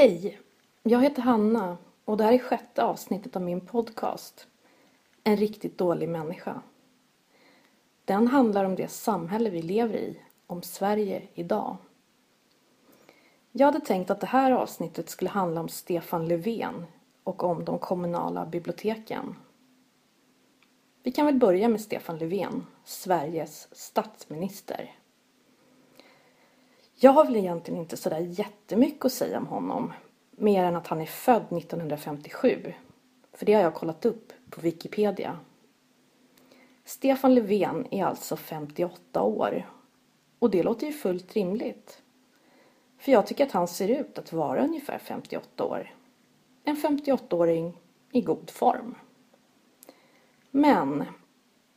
Hej! Jag heter Hanna och det här är sjätte avsnittet av min podcast En riktigt dålig människa. Den handlar om det samhälle vi lever i, om Sverige idag. Jag hade tänkt att det här avsnittet skulle handla om Stefan Löfven och om de kommunala biblioteken. Vi kan väl börja med Stefan Löfven, Sveriges statsminister. Jag har väl egentligen inte sådär jättemycket att säga om honom. Mer än att han är född 1957. För det har jag kollat upp på Wikipedia. Stefan Löfven är alltså 58 år. Och det låter ju fullt rimligt. För jag tycker att han ser ut att vara ungefär 58 år. En 58-åring i god form. Men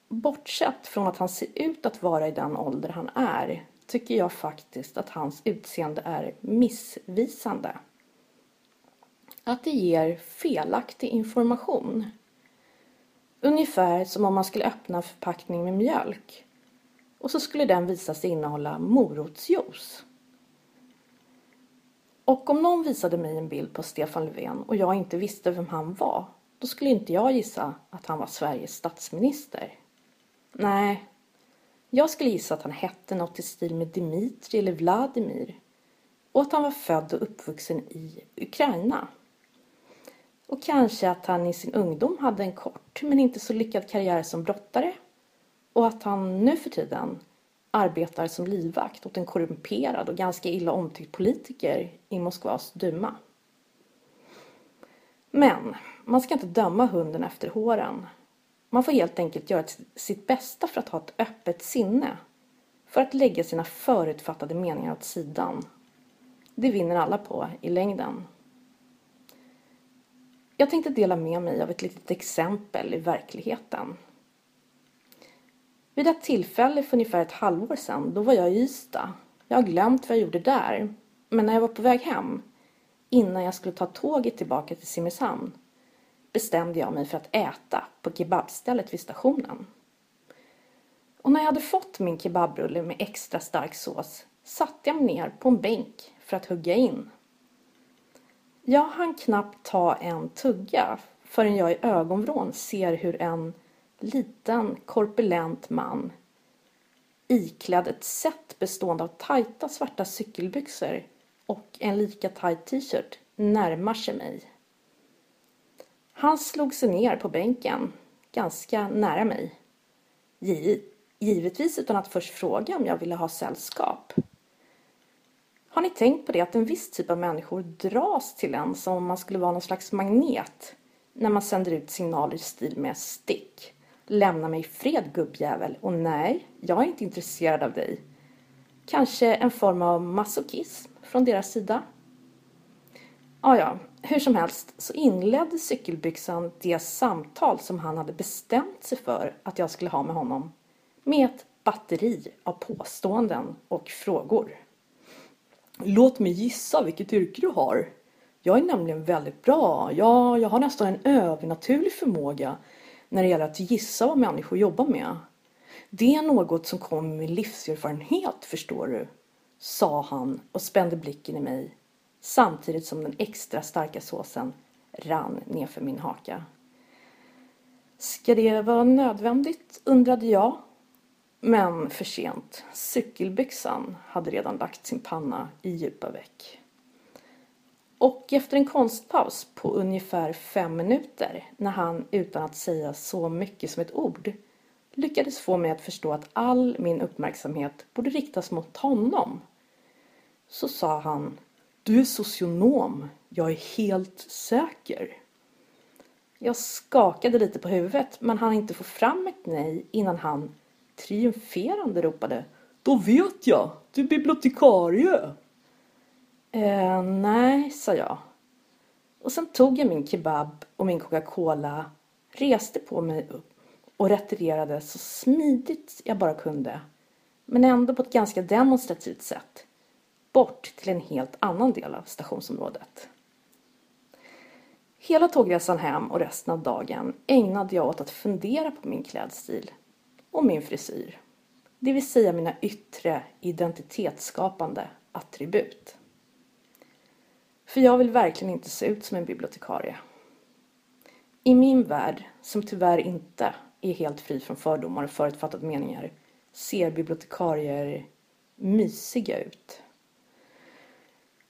bortsett från att han ser ut att vara i den ålder han är tycker jag faktiskt att hans utseende är missvisande. Att det ger felaktig information. Ungefär som om man skulle öppna en förpackning med mjölk och så skulle den visa sig innehålla morotsjuice. Och om någon visade mig en bild på Stefan Löfven och jag inte visste vem han var, då skulle inte jag gissa att han var Sveriges statsminister. Nej, jag skulle gissa att han hette något i stil med Dmitrij eller Vladimir och att han var född och uppvuxen i Ukraina. Och kanske att han i sin ungdom hade en kort men inte så lyckad karriär som brottare och att han nu för tiden arbetar som livvakt åt en korrumperad och ganska illa omtyckt politiker i Moskvas duma. Men man ska inte döma hunden efter håren. Man får helt enkelt göra sitt bästa för att ha ett öppet sinne. För att lägga sina förutfattade meningar åt sidan. Det vinner alla på i längden. Jag tänkte dela med mig av ett litet exempel i verkligheten. Vid ett tillfälle för ungefär ett halvår sedan, då var jag i Ystad. Jag har glömt vad jag gjorde där. Men när jag var på väg hem, innan jag skulle ta tåget tillbaka till Simrishamn, bestämde jag mig för att äta på kebabstället vid stationen. Och när jag hade fått min kebabrulle med extra stark sås satte jag mig ner på en bänk för att hugga in. Jag hann knappt ta en tugga förrän jag i ögonvrån ser hur en liten korpulent man iklädd ett set bestående av tajta svarta cykelbyxor och en lika tajt t-shirt närmar sig mig. Han slog sig ner på bänken, ganska nära mig. Givetvis utan att först fråga om jag ville ha sällskap. Har ni tänkt på det att en viss typ av människor dras till en som om man skulle vara någon slags magnet när man sänder ut signaler i stil med stick, lämna mig i fred gubbjävel och nej, jag är inte intresserad av dig. Kanske en form av masochism från deras sida? Ah, ja, hur som helst så inledde cykelbyxan det samtal som han hade bestämt sig för att jag skulle ha med honom med ett batteri av påståenden och frågor. Låt mig gissa vilket yrke du har. Jag är nämligen väldigt bra. Ja, jag har nästan en övernaturlig förmåga när det gäller att gissa vad människor jobbar med. Det är något som kommer med livserfarenhet, förstår du, sa han och spände blicken i mig samtidigt som den extra starka såsen rann nerför min haka. Ska det vara nödvändigt, undrade jag. Men för sent. Cykelbyxan hade redan lagt sin panna i djupa veck. Och efter en konstpaus på ungefär fem minuter, när han utan att säga så mycket som ett ord lyckades få mig att förstå att all min uppmärksamhet borde riktas mot honom, så sa han du är socionom. Jag är helt säker. Jag skakade lite på huvudet men hann inte få fram ett nej innan han triumferande ropade Då vet jag! Du är bibliotekarie! Eh, nej, sa jag. Och sen tog jag min kebab och min Coca-Cola, reste på mig upp och retirerade så smidigt jag bara kunde. Men ändå på ett ganska demonstrativt sätt bort till en helt annan del av stationsområdet. Hela tågresan hem och resten av dagen ägnade jag åt att fundera på min klädstil och min frisyr. Det vill säga mina yttre identitetsskapande attribut. För jag vill verkligen inte se ut som en bibliotekarie. I min värld, som tyvärr inte är helt fri från fördomar och förutfattade meningar, ser bibliotekarier mysiga ut.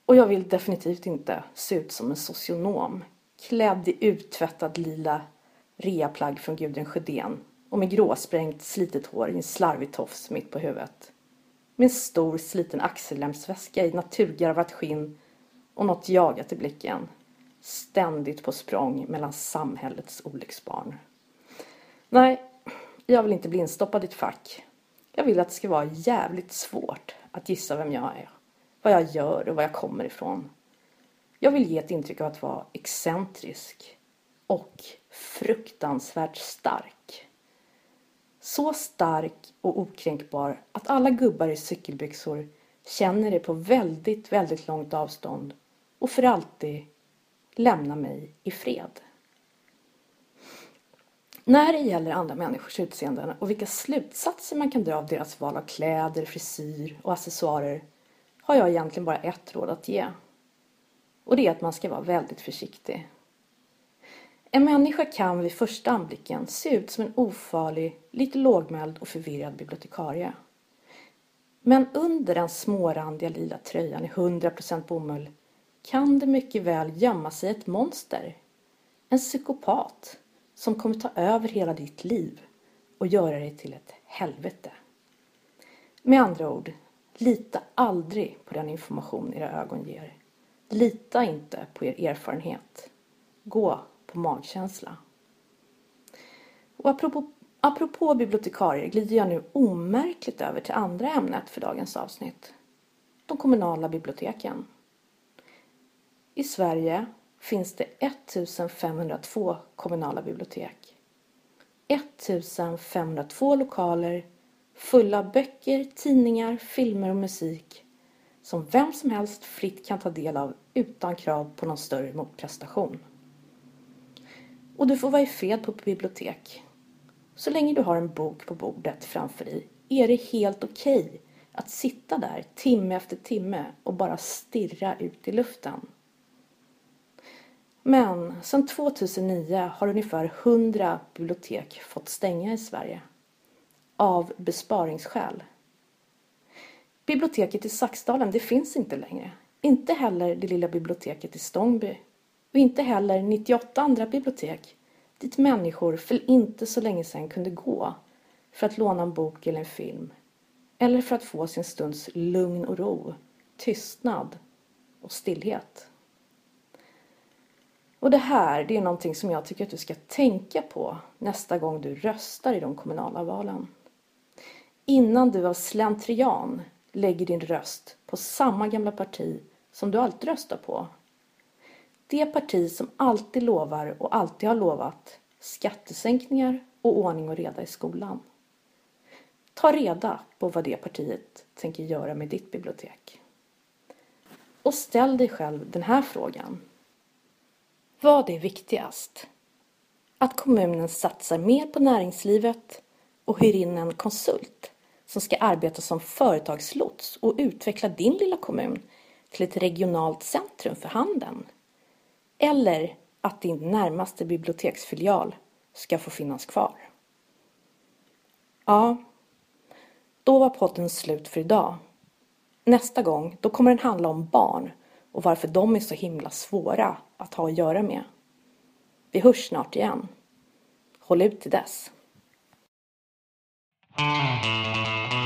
Och jag vill definitivt inte se ut som en socionom, klädd i uttvättad lila reaplagg från Gudrun Sjödén och med gråsprängt slitet hår i en slarvig tofs mitt på huvudet. Med en stor sliten axellämsväska i naturgarvat skinn och något jagat i blicken. Ständigt på språng mellan samhällets olycksbarn. Nej, jag vill inte bli instoppad i ett fack. Jag vill att det ska vara jävligt svårt att gissa vem jag är, vad jag gör och var jag kommer ifrån. Jag vill ge ett intryck av att vara excentrisk och fruktansvärt stark. Så stark och okränkbar att alla gubbar i cykelbyxor känner det på väldigt, väldigt långt avstånd och för alltid lämnar mig i fred. När det gäller andra människors utseenden och vilka slutsatser man kan dra av deras val av kläder, frisyr och accessoarer har jag egentligen bara ett råd att ge. Och det är att man ska vara väldigt försiktig. En människa kan vid första anblicken se ut som en ofarlig, lite lågmäld och förvirrad bibliotekarie. Men under den smårandiga lila tröjan i 100% bomull kan det mycket väl gömma sig ett monster. En psykopat som kommer ta över hela ditt liv och göra dig till ett helvete. Med andra ord, lita aldrig på den information era ögon ger. Lita inte på er erfarenhet. Gå på magkänsla. Och apropå, apropå bibliotekarier glider jag nu omärkligt över till andra ämnet för dagens avsnitt. De kommunala biblioteken. I Sverige finns det 1502 kommunala bibliotek. 1502 lokaler fulla av böcker, tidningar, filmer och musik som vem som helst fritt kan ta del av utan krav på någon större motprestation. Och du får vara i fred på bibliotek. Så länge du har en bok på bordet framför dig är det helt okej okay att sitta där timme efter timme och bara stirra ut i luften. Men sedan 2009 har ungefär 100 bibliotek fått stänga i Sverige. Av besparingsskäl. Biblioteket i Saxdalen, det finns inte längre. Inte heller det lilla biblioteket i Stångby. Och inte heller 98 andra bibliotek dit människor för inte så länge sedan kunde gå för att låna en bok eller en film. Eller för att få sin stunds lugn och ro, tystnad och stillhet. Och det här, det är någonting som jag tycker att du ska tänka på nästa gång du röstar i de kommunala valen. Innan du av slentrian lägger din röst på samma gamla parti som du alltid röstar på. Det parti som alltid lovar och alltid har lovat skattesänkningar och ordning och reda i skolan. Ta reda på vad det partiet tänker göra med ditt bibliotek. Och ställ dig själv den här frågan. Vad är viktigast? Att kommunen satsar mer på näringslivet och hyr in en konsult som ska arbeta som företagslots och utveckla din lilla kommun till ett regionalt centrum för handeln. Eller att din närmaste biblioteksfilial ska få finnas kvar. Ja, då var podden slut för idag. Nästa gång, då kommer den handla om barn och varför de är så himla svåra att ha att göra med. Vi hörs snart igen. Håll ut till dess. Música